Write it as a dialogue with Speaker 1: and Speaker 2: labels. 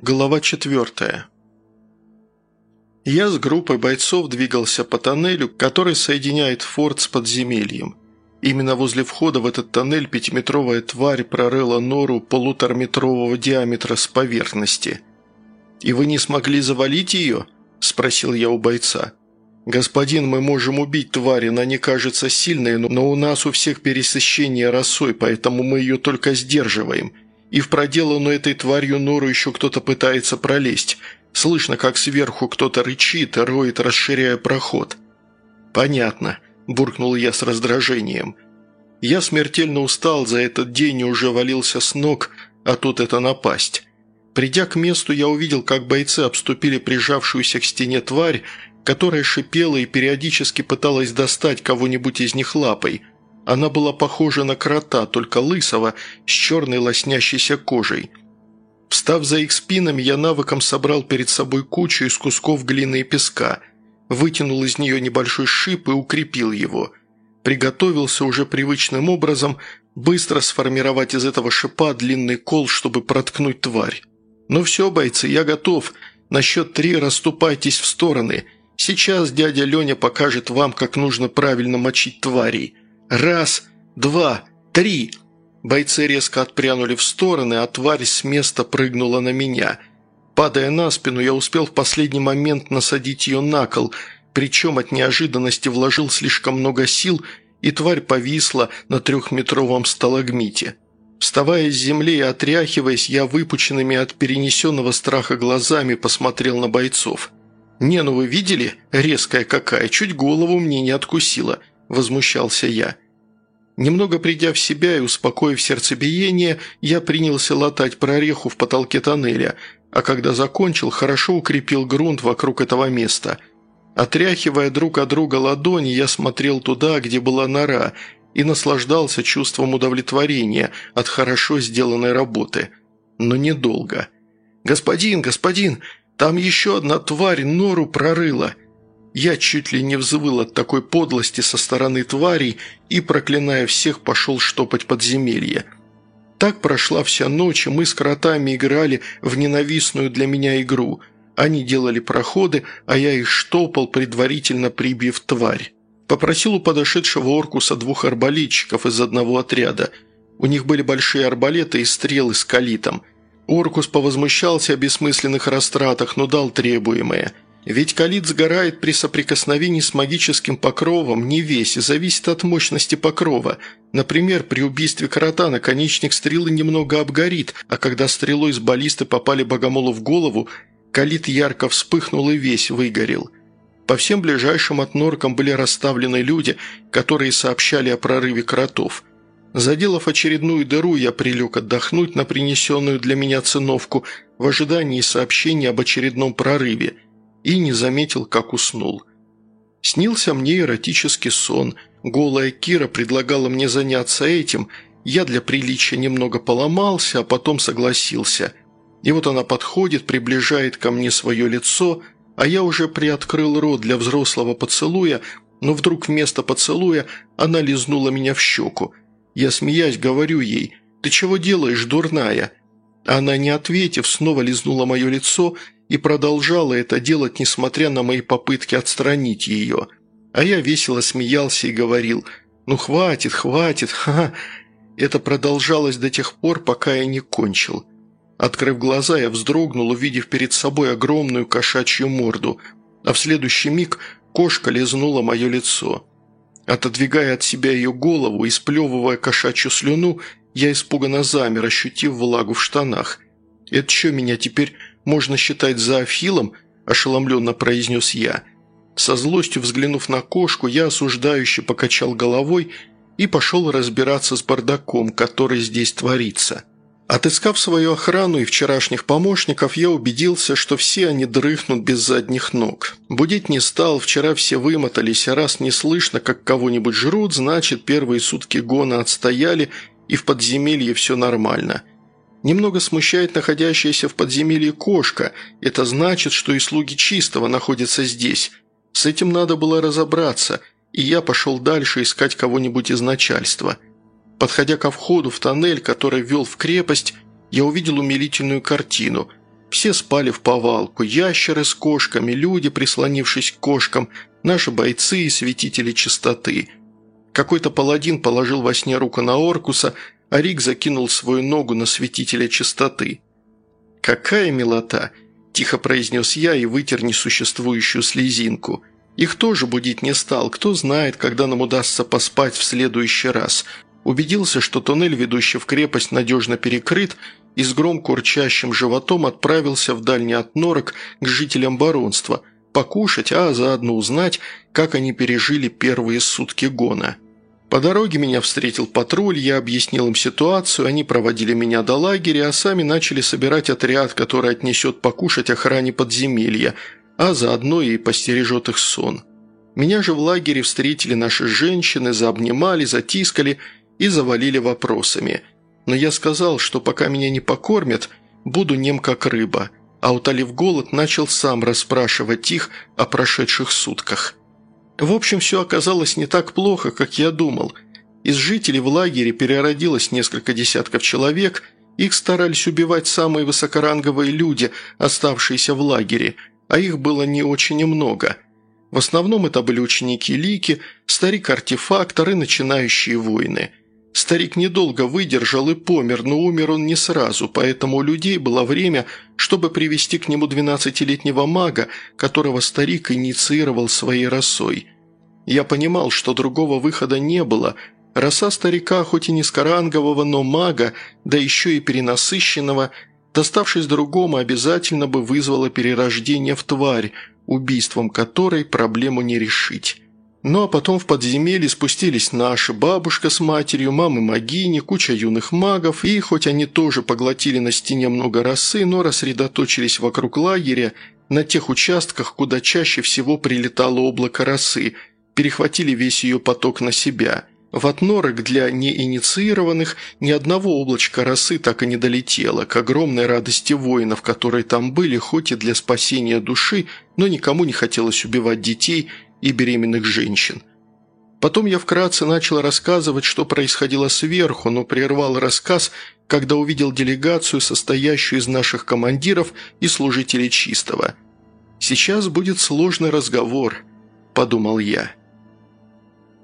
Speaker 1: Глава четвертая. Я с группой бойцов двигался по тоннелю, который соединяет форт с подземельем. Именно возле входа в этот тоннель пятиметровая тварь прорыла нору полутораметрового диаметра с поверхности. «И вы не смогли завалить ее?» – спросил я у бойца. «Господин, мы можем убить тварь, она не кажется сильной, но у нас у всех пересыщение росой, поэтому мы ее только сдерживаем», и в проделанную этой тварью нору еще кто-то пытается пролезть. Слышно, как сверху кто-то рычит роет, расширяя проход. «Понятно», – буркнул я с раздражением. Я смертельно устал за этот день и уже валился с ног, а тут это напасть. Придя к месту, я увидел, как бойцы обступили прижавшуюся к стене тварь, которая шипела и периодически пыталась достать кого-нибудь из них лапой – она была похожа на крота, только лысого, с черной лоснящейся кожей. Встав за их спинами, я навыком собрал перед собой кучу из кусков глины и песка, вытянул из нее небольшой шип и укрепил его. Приготовился уже привычным образом быстро сформировать из этого шипа длинный кол, чтобы проткнуть тварь. «Ну все, бойцы, я готов. На счет три расступайтесь в стороны. Сейчас дядя Леня покажет вам, как нужно правильно мочить тварей». Раз, два, три!» Бойцы резко отпрянули в стороны, а тварь с места прыгнула на меня. Падая на спину, я успел в последний момент насадить ее на кол, причем от неожиданности вложил слишком много сил, и тварь повисла на трехметровом сталагмите. Вставая с земли и отряхиваясь, я выпученными от перенесенного страха глазами посмотрел на бойцов. «Не, ну вы видели? Резкая какая, чуть голову мне не откусила. – возмущался я. Немного придя в себя и успокоив сердцебиение, я принялся латать прореху в потолке тоннеля, а когда закончил, хорошо укрепил грунт вокруг этого места. Отряхивая друг от друга ладони, я смотрел туда, где была нора, и наслаждался чувством удовлетворения от хорошо сделанной работы. Но недолго. «Господин, господин, там еще одна тварь нору прорыла!» Я чуть ли не взвыл от такой подлости со стороны тварей и, проклиная всех, пошел штопать подземелье. Так прошла вся ночь, и мы с кротами играли в ненавистную для меня игру. Они делали проходы, а я их штопал, предварительно прибив тварь. Попросил у подошедшего Оркуса двух арбалетчиков из одного отряда. У них были большие арбалеты и стрелы с калитом. Оркус повозмущался о бессмысленных растратах, но дал требуемое – ведь калит сгорает при соприкосновении с магическим покровом не весь, зависит от мощности покрова. Например, при убийстве крота наконечник стрелы немного обгорит, а когда стрелой с баллисты попали богомолу в голову, калит ярко вспыхнул и весь выгорел. По всем ближайшим отноркам были расставлены люди, которые сообщали о прорыве кротов. Заделав очередную дыру, я прилег отдохнуть на принесенную для меня циновку в ожидании сообщения об очередном прорыве – и не заметил, как уснул. Снился мне эротический сон. Голая Кира предлагала мне заняться этим. Я для приличия немного поломался, а потом согласился. И вот она подходит, приближает ко мне свое лицо, а я уже приоткрыл рот для взрослого поцелуя, но вдруг вместо поцелуя она лизнула меня в щеку. Я, смеясь, говорю ей «Ты чего делаешь, дурная?» Она, не ответив, снова лизнула мое лицо и продолжала это делать, несмотря на мои попытки отстранить ее. А я весело смеялся и говорил «Ну хватит, хватит, ха!» Это продолжалось до тех пор, пока я не кончил. Открыв глаза, я вздрогнул, увидев перед собой огромную кошачью морду, а в следующий миг кошка лизнула мое лицо. Отодвигая от себя ее голову и сплевывая кошачью слюну, я испуганно замер, ощутив влагу в штанах. «Это что, меня теперь можно считать зоофилом?» – ошеломленно произнес я. Со злостью взглянув на кошку, я осуждающе покачал головой и пошел разбираться с бардаком, который здесь творится. Отыскав свою охрану и вчерашних помощников, я убедился, что все они дрыхнут без задних ног. Будить не стал, вчера все вымотались, а раз не слышно, как кого-нибудь жрут, значит, первые сутки гона отстояли, и в подземелье все нормально – Немного смущает находящаяся в подземелье кошка. Это значит, что и слуги чистого находятся здесь. С этим надо было разобраться, и я пошел дальше искать кого-нибудь из начальства. Подходя ко входу в тоннель, который вел в крепость, я увидел умилительную картину. Все спали в повалку. Ящеры с кошками, люди, прислонившись к кошкам, наши бойцы и святители чистоты. Какой-то паладин положил во сне руку на Оркуса, а Рик закинул свою ногу на святителя чистоты. «Какая милота!» – тихо произнес я и вытер несуществующую слезинку. «Их тоже будить не стал. Кто знает, когда нам удастся поспать в следующий раз. Убедился, что туннель, ведущий в крепость, надежно перекрыт, и с громко урчащим животом отправился в дальний отнорок к жителям баронства, покушать, а заодно узнать, как они пережили первые сутки гона. По дороге меня встретил патруль, я объяснил им ситуацию, они проводили меня до лагеря, а сами начали собирать отряд, который отнесет покушать охране подземелья, а заодно и постережет их сон. Меня же в лагере встретили наши женщины, заобнимали, затискали и завалили вопросами – но я сказал, что пока меня не покормят, буду нем как рыба, а утолив голод, начал сам расспрашивать их о прошедших сутках. В общем, все оказалось не так плохо, как я думал. Из жителей в лагере переродилось несколько десятков человек, их старались убивать самые высокоранговые люди, оставшиеся в лагере, а их было не очень много. В основном это были ученики Лики, старик-артефактор и начинающие войны. Старик недолго выдержал и помер, но умер он не сразу, поэтому у людей было время, чтобы привести к нему двенадцатилетнего мага, которого старик инициировал своей росой. Я понимал, что другого выхода не было. Роса старика, хоть и низкорангового, но мага, да еще и перенасыщенного, доставшись другому, обязательно бы вызвала перерождение в тварь, убийством которой проблему не решить. Ну а потом в подземелье спустились наши, бабушка с матерью, мамы Магини, куча юных магов, и хоть они тоже поглотили на стене много росы, но рассредоточились вокруг лагеря на тех участках, куда чаще всего прилетало облако росы, перехватили весь ее поток на себя. В отнорок для неинициированных ни одного облачка росы так и не долетело, к огромной радости воинов, которые там были, хоть и для спасения души, но никому не хотелось убивать детей – и беременных женщин. Потом я вкратце начал рассказывать, что происходило сверху, но прервал рассказ, когда увидел делегацию, состоящую из наших командиров и служителей чистого. «Сейчас будет сложный разговор», – подумал я.